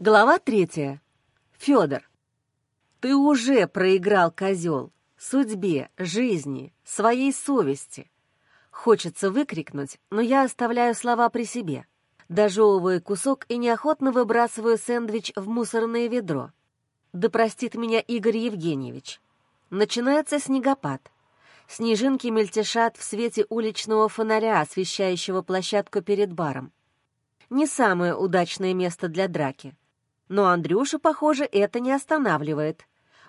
Глава третья. Федор. Ты уже проиграл, козел, судьбе, жизни, своей совести. Хочется выкрикнуть, но я оставляю слова при себе. Дожевываю кусок и неохотно выбрасываю сэндвич в мусорное ведро. Да простит меня Игорь Евгеньевич. Начинается снегопад. Снежинки мельтешат в свете уличного фонаря, освещающего площадку перед баром. Не самое удачное место для драки. Но Андрюша, похоже, это не останавливает.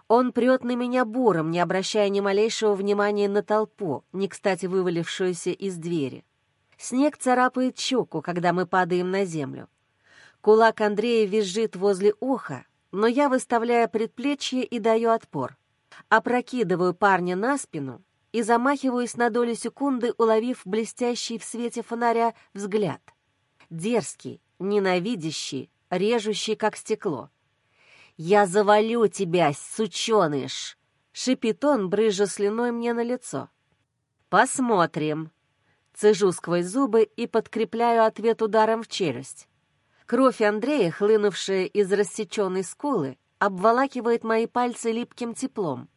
Он прет на меня буром, не обращая ни малейшего внимания на толпу, не кстати вывалившуюся из двери. Снег царапает щеку, когда мы падаем на землю. Кулак Андрея визжит возле уха, но я выставляю предплечье и даю отпор. Опрокидываю парня на спину и замахиваюсь на долю секунды, уловив блестящий в свете фонаря взгляд. Дерзкий, ненавидящий, режущий, как стекло. «Я завалю тебя, сученыш!» — шипит он, брыжа слюной мне на лицо. «Посмотрим». Цежу сквозь зубы и подкрепляю ответ ударом в челюсть. Кровь Андрея, хлынувшая из рассеченной скулы, обволакивает мои пальцы липким теплом.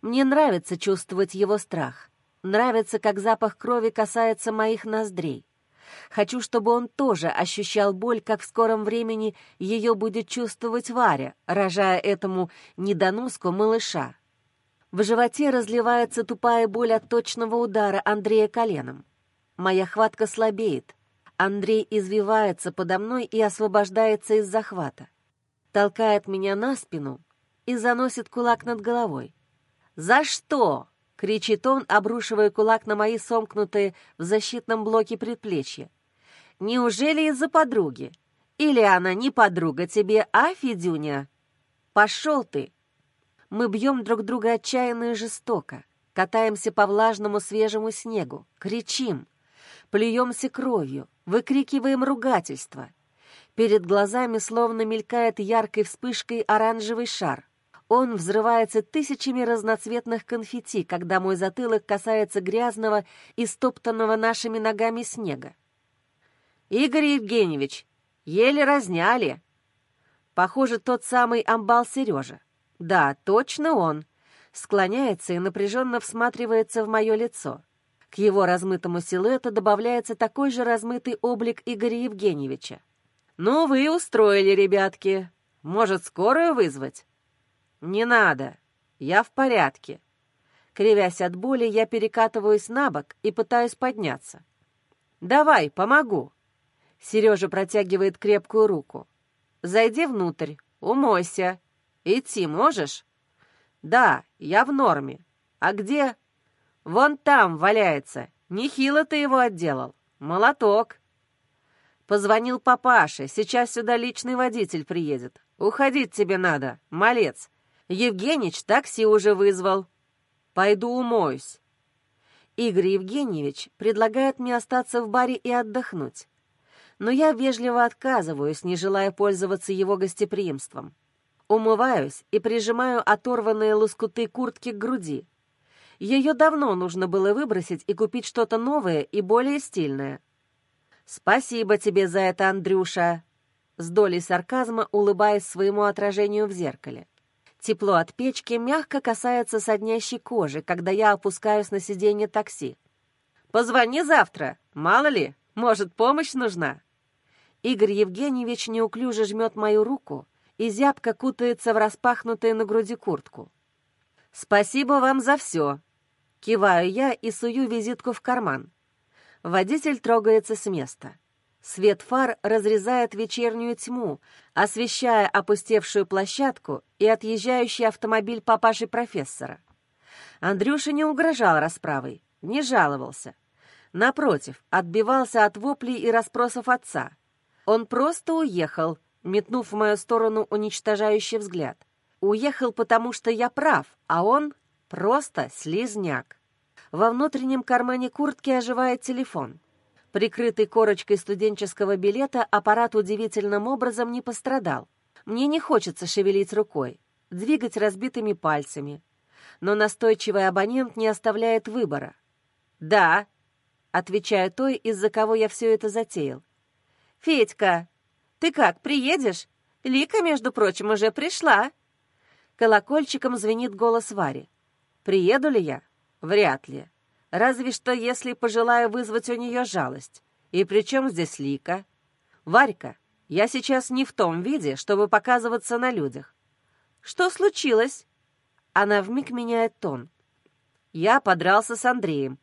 Мне нравится чувствовать его страх. Нравится, как запах крови касается моих ноздрей. Хочу, чтобы он тоже ощущал боль, как в скором времени ее будет чувствовать Варя, рожая этому недоноску малыша. В животе разливается тупая боль от точного удара Андрея коленом. Моя хватка слабеет. Андрей извивается подо мной и освобождается из захвата. Толкает меня на спину и заносит кулак над головой. «За что?» — кричит он, обрушивая кулак на мои сомкнутые в защитном блоке предплечья. «Неужели из-за подруги? Или она не подруга тебе, а Федюня? Пошел ты!» Мы бьем друг друга отчаянно и жестоко, катаемся по влажному свежему снегу, кричим, плюемся кровью, выкрикиваем ругательства. Перед глазами словно мелькает яркой вспышкой оранжевый шар — он взрывается тысячами разноцветных конфетти, когда мой затылок касается грязного и стоптанного нашими ногами снега. «Игорь Евгеньевич, еле разняли!» Похоже, тот самый амбал Сережа. Да, точно он. Склоняется и напряженно всматривается в мое лицо. К его размытому силуэту добавляется такой же размытый облик Игоря Евгеньевича. «Ну, вы устроили, ребятки. Может, скорую вызвать?» «Не надо. Я в порядке». Кривясь от боли, я перекатываюсь на бок и пытаюсь подняться. «Давай, помогу». Сережа протягивает крепкую руку. «Зайди внутрь, умойся. Идти можешь?» «Да, я в норме. А где?» «Вон там валяется. Нехило ты его отделал. Молоток». Позвонил папаше. Сейчас сюда личный водитель приедет. Уходить тебе надо, малец. Евгеньевич такси уже вызвал. Пойду умоюсь. Игорь Евгеньевич предлагает мне остаться в баре и отдохнуть. Но я вежливо отказываюсь, не желая пользоваться его гостеприимством. Умываюсь и прижимаю оторванные лоскуты куртки к груди. Ее давно нужно было выбросить и купить что-то новое и более стильное. «Спасибо тебе за это, Андрюша!» С долей сарказма улыбаясь своему отражению в зеркале. Тепло от печки мягко касается соднящей кожи, когда я опускаюсь на сиденье такси. «Позвони завтра, мало ли, может, помощь нужна?» Игорь Евгеньевич неуклюже жмет мою руку и зябко кутается в распахнутую на груди куртку. «Спасибо вам за все!» Киваю я и сую визитку в карман. Водитель трогается с места. Свет фар разрезает вечернюю тьму, освещая опустевшую площадку и отъезжающий автомобиль папаши профессора. Андрюша не угрожал расправой, не жаловался. Напротив, отбивался от воплей и расспросов отца. Он просто уехал, метнув в мою сторону уничтожающий взгляд. Уехал, потому что я прав, а он просто слизняк. Во внутреннем кармане куртки оживает телефон — Прикрытый корочкой студенческого билета аппарат удивительным образом не пострадал. Мне не хочется шевелить рукой, двигать разбитыми пальцами. Но настойчивый абонент не оставляет выбора. «Да», — отвечаю той, из-за кого я все это затеял. «Федька, ты как, приедешь? Лика, между прочим, уже пришла. Колокольчиком звенит голос Вари. Приеду ли я? Вряд ли. Разве что, если пожелаю вызвать у нее жалость. И при чем здесь Лика? Варька, я сейчас не в том виде, чтобы показываться на людях. Что случилось? Она вмиг меняет тон. Я подрался с Андреем.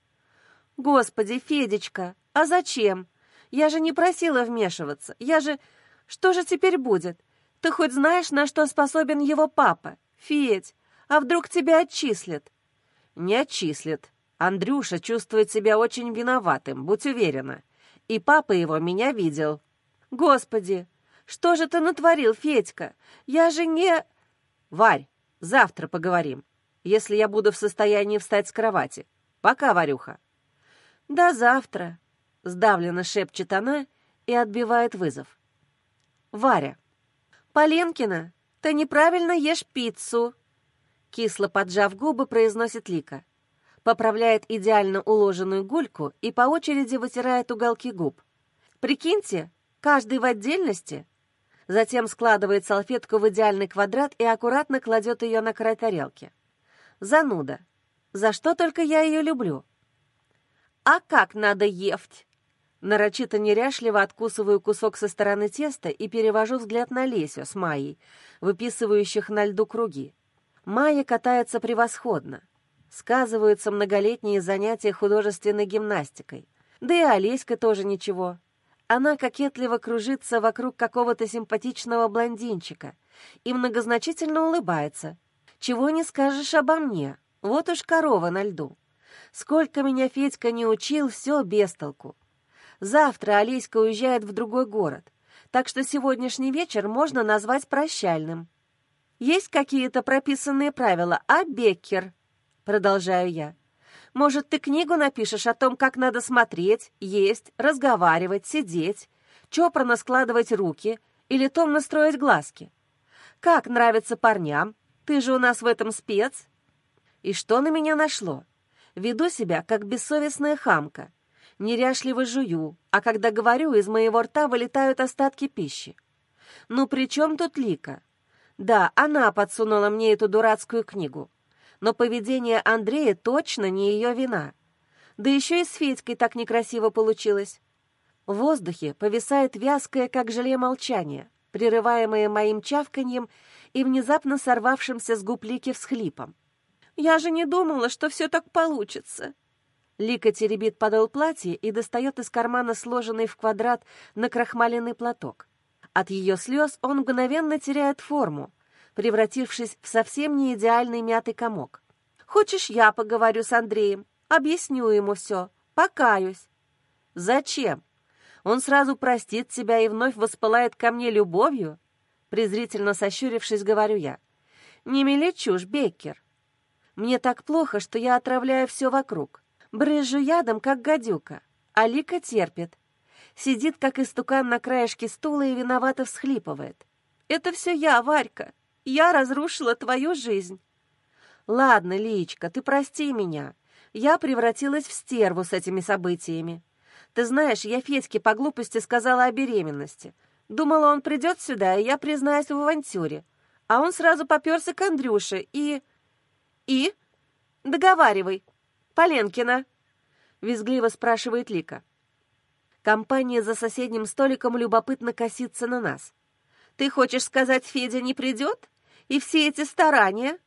Господи, Федечка, а зачем? Я же не просила вмешиваться. Я же... Что же теперь будет? Ты хоть знаешь, на что способен его папа? Федь, а вдруг тебя отчислят? Не отчислят. Андрюша чувствует себя очень виноватым, будь уверена. И папа его меня видел. Господи, что же ты натворил, Федька? Я же не... Варь, завтра поговорим, если я буду в состоянии встать с кровати. Пока, Варюха. До завтра, сдавленно шепчет она и отбивает вызов. Варя. Поленкина, ты неправильно ешь пиццу. Кисло поджав губы, произносит Лика поправляет идеально уложенную гульку и по очереди вытирает уголки губ. Прикиньте, каждый в отдельности. Затем складывает салфетку в идеальный квадрат и аккуратно кладет ее на край тарелки. Зануда. За что только я ее люблю. А как надо ефть? Нарочито неряшливо откусываю кусок со стороны теста и перевожу взгляд на Лесю с Майей, выписывающих на льду круги. Майя катается превосходно сказываются многолетние занятия художественной гимнастикой. Да и Олеська тоже ничего. Она кокетливо кружится вокруг какого-то симпатичного блондинчика и многозначительно улыбается. Чего не скажешь обо мне, вот уж корова на льду. Сколько меня Федька не учил, все без толку. Завтра Олеська уезжает в другой город, так что сегодняшний вечер можно назвать прощальным. Есть какие-то прописанные правила, а Беккер Продолжаю я. Может, ты книгу напишешь о том, как надо смотреть, есть, разговаривать, сидеть, чопорно складывать руки или томно строить глазки? Как нравится парням? Ты же у нас в этом спец. И что на меня нашло? Веду себя, как бессовестная хамка. Неряшливо жую, а когда говорю, из моего рта вылетают остатки пищи. Ну при чем тут Лика? Да, она подсунула мне эту дурацкую книгу но поведение Андрея точно не ее вина. Да еще и с Федькой так некрасиво получилось. В воздухе повисает вязкое, как желе, молчание, прерываемое моим чавканьем и внезапно сорвавшимся с губ Лики всхлипом. «Я же не думала, что все так получится!» Лика теребит подол платья и достает из кармана сложенный в квадрат накрахмаленный платок. От ее слез он мгновенно теряет форму, превратившись в совсем не идеальный мятый комок. «Хочешь, я поговорю с Андреем? Объясню ему все. Покаюсь». «Зачем? Он сразу простит тебя и вновь воспылает ко мне любовью?» Презрительно сощурившись, говорю я. «Не мели чушь, Беккер. Мне так плохо, что я отравляю все вокруг. Брызжу ядом, как гадюка. А Лика терпит. Сидит, как истукан на краешке стула и виновато всхлипывает. «Это все я, Варька. Я разрушила твою жизнь. Ладно, Личка, ты прости меня. Я превратилась в стерву с этими событиями. Ты знаешь, я Федьке по глупости сказала о беременности. Думала, он придет сюда, и я признаюсь в авантюре. А он сразу поперся к Андрюше и... И? Договаривай. Поленкина. Визгливо спрашивает Лика. Компания за соседним столиком любопытно косится на нас. Ты хочешь сказать, Федя не придет? И все эти старания...»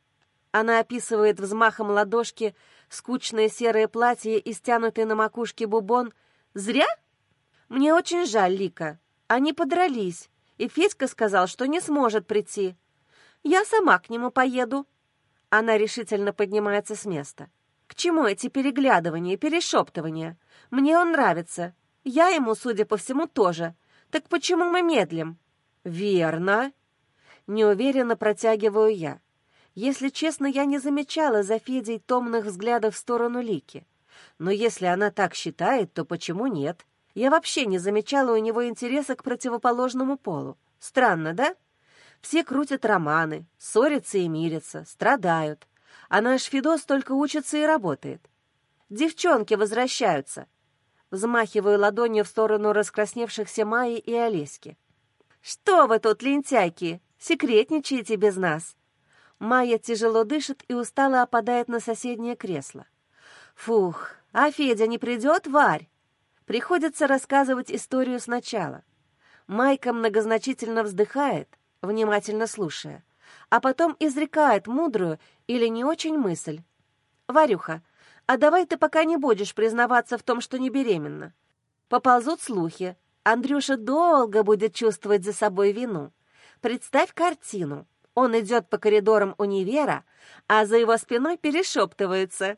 Она описывает взмахом ладошки скучное серое платье и стянутый на макушке бубон. «Зря? Мне очень жаль, Лика. Они подрались, и Федька сказал, что не сможет прийти. Я сама к нему поеду». Она решительно поднимается с места. «К чему эти переглядывания и перешептывания? Мне он нравится. Я ему, судя по всему, тоже. Так почему мы медлим?» «Верно», Неуверенно протягиваю я. Если честно, я не замечала за Федей томных взглядов в сторону Лики. Но если она так считает, то почему нет? Я вообще не замечала у него интереса к противоположному полу. Странно, да? Все крутят романы, ссорятся и мирятся, страдают. А наш Федос только учится и работает. Девчонки возвращаются. Взмахиваю ладонью в сторону раскрасневшихся Майи и Олеськи. «Что вы тут, лентяйки, секретничаете без нас?» Майя тяжело дышит и устало опадает на соседнее кресло. «Фух, а Федя не придет, Варь?» Приходится рассказывать историю сначала. Майка многозначительно вздыхает, внимательно слушая, а потом изрекает мудрую или не очень мысль. «Варюха, а давай ты пока не будешь признаваться в том, что не беременна. Поползут слухи. Андрюша долго будет чувствовать за собой вину. Представь картину. Он идет по коридорам универа, а за его спиной перешептывается.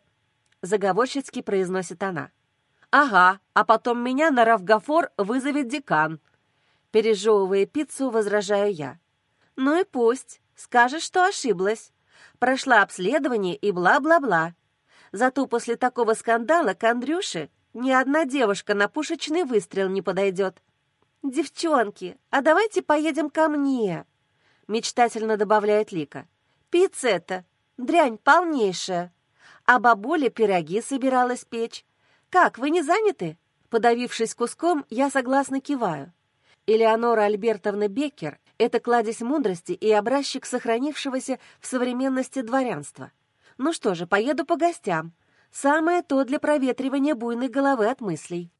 Заговорщицки произносит она. «Ага, а потом меня на Равгафор вызовет декан». Пережевывая пиццу, возражаю я. «Ну и пусть. Скажешь, что ошиблась. Прошла обследование и бла-бла-бла. Зато после такого скандала к Андрюше ни одна девушка на пушечный выстрел не подойдет. «Девчонки, а давайте поедем ко мне», — мечтательно добавляет Лика. «Пицца это, дрянь полнейшая. А бабуля пироги собиралась печь. Как, вы не заняты?» Подавившись куском, я согласно киваю. Элеонора Альбертовна Беккер — это кладезь мудрости и образчик сохранившегося в современности дворянства. Ну что же, поеду по гостям. Самое то для проветривания буйной головы от мыслей.